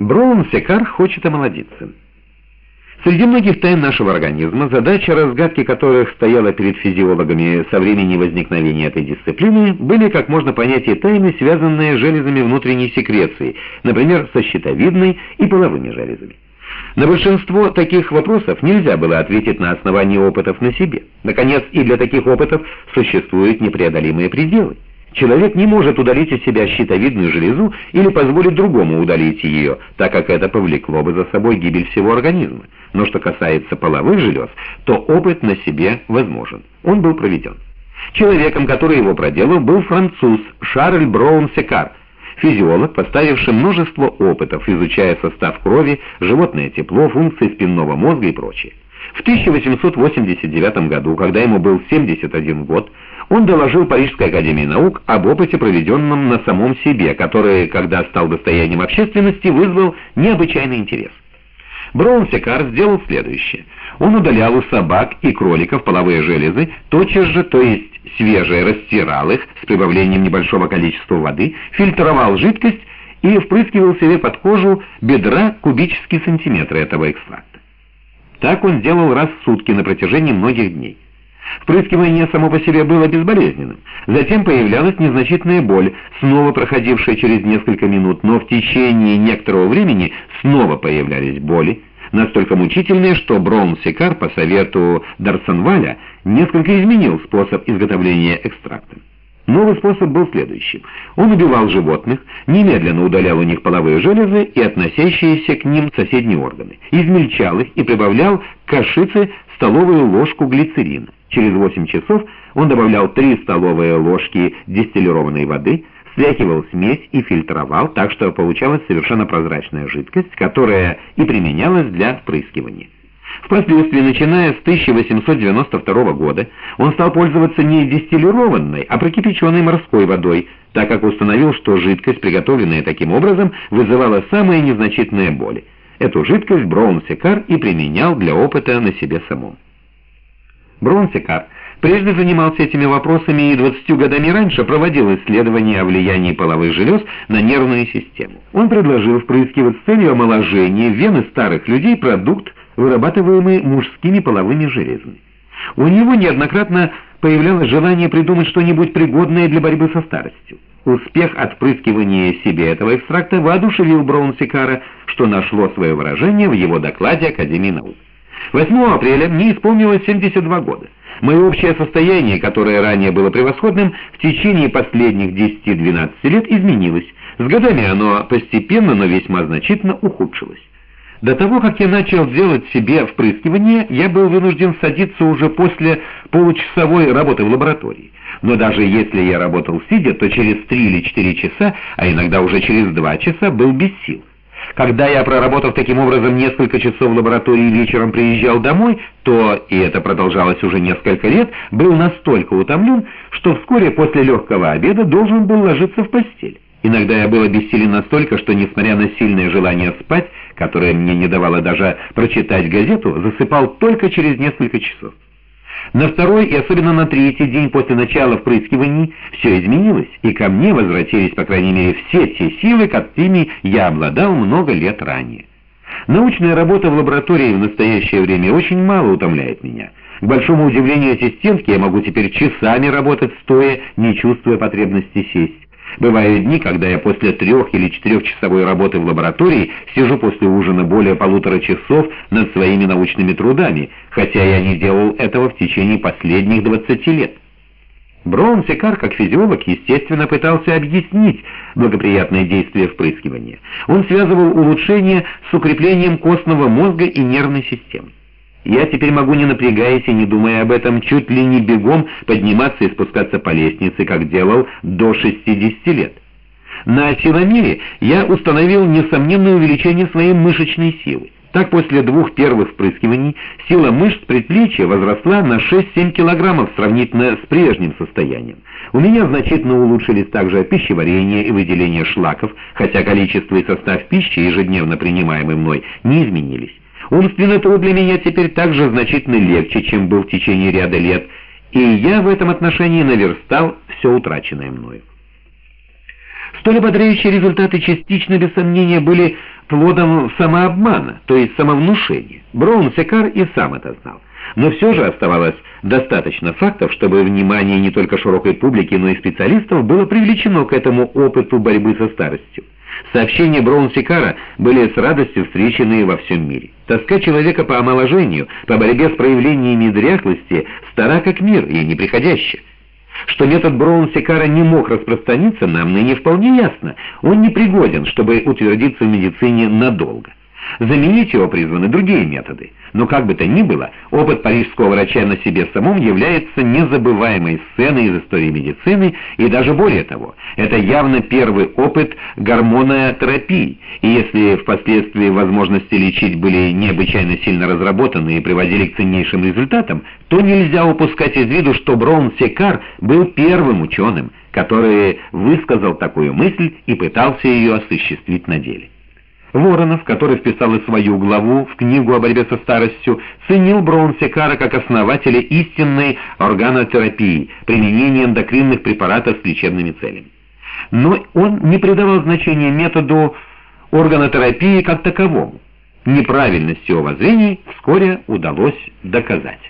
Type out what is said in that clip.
Броун Секар хочет омолодиться. Среди многих тайн нашего организма, задача разгадки которых стояла перед физиологами со времени возникновения этой дисциплины, были, как можно понять, и тайны, связанные с железами внутренней секреции, например, со щитовидной и половыми железами. На большинство таких вопросов нельзя было ответить на основании опытов на себе. Наконец, и для таких опытов существуют непреодолимые пределы. Человек не может удалить из себя щитовидную железу или позволить другому удалить ее, так как это повлекло бы за собой гибель всего организма. Но что касается половых желез, то опыт на себе возможен. Он был проведен. Человеком, который его проделал, был француз Шарль Броун-Секар, физиолог, поставивший множество опытов, изучая состав крови, животное тепло, функции спинного мозга и прочее. В 1889 году, когда ему был 71 год, он доложил Парижской академии наук об опыте, проведенном на самом себе, который, когда стал достоянием общественности, вызвал необычайный интерес. Браун-Секар сделал следующее. Он удалял у собак и кроликов половые железы, тотчас же, то есть свежие, растирал их с прибавлением небольшого количества воды, фильтровал жидкость и впрыскивал себе под кожу бедра кубические сантиметры этого экстракта. Так он делал раз в сутки на протяжении многих дней. Впрыскивание само по себе было безболезненным. Затем появлялась незначительная боль, снова проходившая через несколько минут, но в течение некоторого времени снова появлялись боли, настолько мучительные, что Браун-Секар по совету Дарсонваля несколько изменил способ изготовления экстракта. Новый способ был следующим. Он убивал животных, немедленно удалял у них половые железы и относящиеся к ним соседние органы, измельчал их и прибавлял к кашице столовую ложку глицерина. Через 8 часов он добавлял 3 столовые ложки дистиллированной воды, стряхивал смесь и фильтровал, так что получалась совершенно прозрачная жидкость, которая и применялась для впрыскивания. Впоследствии, начиная с 1892 года, он стал пользоваться не дистиллированной, а прокипяченной морской водой, так как установил, что жидкость, приготовленная таким образом, вызывала самые незначительные боли. Эту жидкость Браун-Секар и применял для опыта на себе самом. Браун-Секар прежде занимался этими вопросами и 20 годами раньше проводил исследования о влиянии половых желез на нервную систему. Он предложил впрыскивать с целью омоложения вены старых людей продукт, вырабатываемый мужскими половыми железами. У него неоднократно появлялось желание придумать что-нибудь пригодное для борьбы со старостью. Успех от впрыскивания себе этого экстракта воодушевил Браунсикара, что нашло свое выражение в его докладе Академии наук. 8 апреля мне исполнилось 72 года. Мое общее состояние, которое ранее было превосходным, в течение последних 10-12 лет изменилось. С годами оно постепенно, но весьма значительно ухудшилось. До того, как я начал делать себе впрыскивание, я был вынужден садиться уже после получасовой работы в лаборатории. Но даже если я работал сидя, то через три или четыре часа, а иногда уже через два часа, был без сил. Когда я, проработав таким образом несколько часов в лаборатории вечером приезжал домой, то, и это продолжалось уже несколько лет, был настолько утомлен, что вскоре после легкого обеда должен был ложиться в постель. Иногда я был обессилен настолько, что, несмотря на сильное желание спать, которое мне не давало даже прочитать газету, засыпал только через несколько часов. На второй и особенно на третий день после начала впрыскиваний все изменилось, и ко мне возвратились, по крайней мере, все те силы, которыми я обладал много лет ранее. Научная работа в лаборатории в настоящее время очень мало утомляет меня. К большому удивлению ассистентки я могу теперь часами работать стоя, не чувствуя потребности сесть. Бывают дни, когда я после трех- или четырехчасовой работы в лаборатории сижу после ужина более полутора часов над своими научными трудами, хотя я не делал этого в течение последних 20 лет. Браун-Секар, как физиолог, естественно, пытался объяснить благоприятное действие впрыскивания. Он связывал улучшение с укреплением костного мозга и нервной системы. Я теперь могу, не напрягаясь и не думая об этом, чуть ли не бегом подниматься и спускаться по лестнице, как делал до 60 лет. На силомере я установил несомненное увеличение своей мышечной силы. Так, после двух первых впрыскиваний сила мышц предплечья возросла на 6-7 килограммов сравнительно с прежним состоянием. У меня значительно улучшились также пищеварение и выделение шлаков, хотя количество и состав пищи, ежедневно принимаемой мной, не изменились. Умственный труд для меня теперь также значительно легче, чем был в течение ряда лет, и я в этом отношении наверстал все утраченное мною. Столь ободряющие результаты частично, без сомнения, были плодом самообмана, то есть самовнушения. Браун-Секар и сам это знал. Но все же оставалось достаточно фактов, чтобы внимание не только широкой публики, но и специалистов было привлечено к этому опыту борьбы со старостью. Сообщения Браун-Сикара были с радостью встречены во всем мире. Тоска человека по омоложению, по борьбе с проявлениями дряхлости стара как мир и неприходящая. Что метод Браун-Секара не мог распространиться, нам ныне вполне ясно. Он не пригоден, чтобы утвердиться в медицине надолго. Заменить его призваны другие методы. Но как бы то ни было, опыт парижского врача на себе самом является незабываемой сценой из истории медицины, и даже более того, это явно первый опыт гормонотерапии, и если впоследствии возможности лечить были необычайно сильно разработаны и приводили к ценнейшим результатам, то нельзя упускать из виду, что Браун Секар был первым ученым, который высказал такую мысль и пытался ее осуществить на деле. Воронов, который вписал и свою главу в книгу о борьбе со старостью, ценил Браун-Секара как основателя истинной органотерапии, применения эндокринных препаратов с лечебными целями. Но он не придавал значения методу органотерапии как таковому. Неправильность его воззрений вскоре удалось доказать.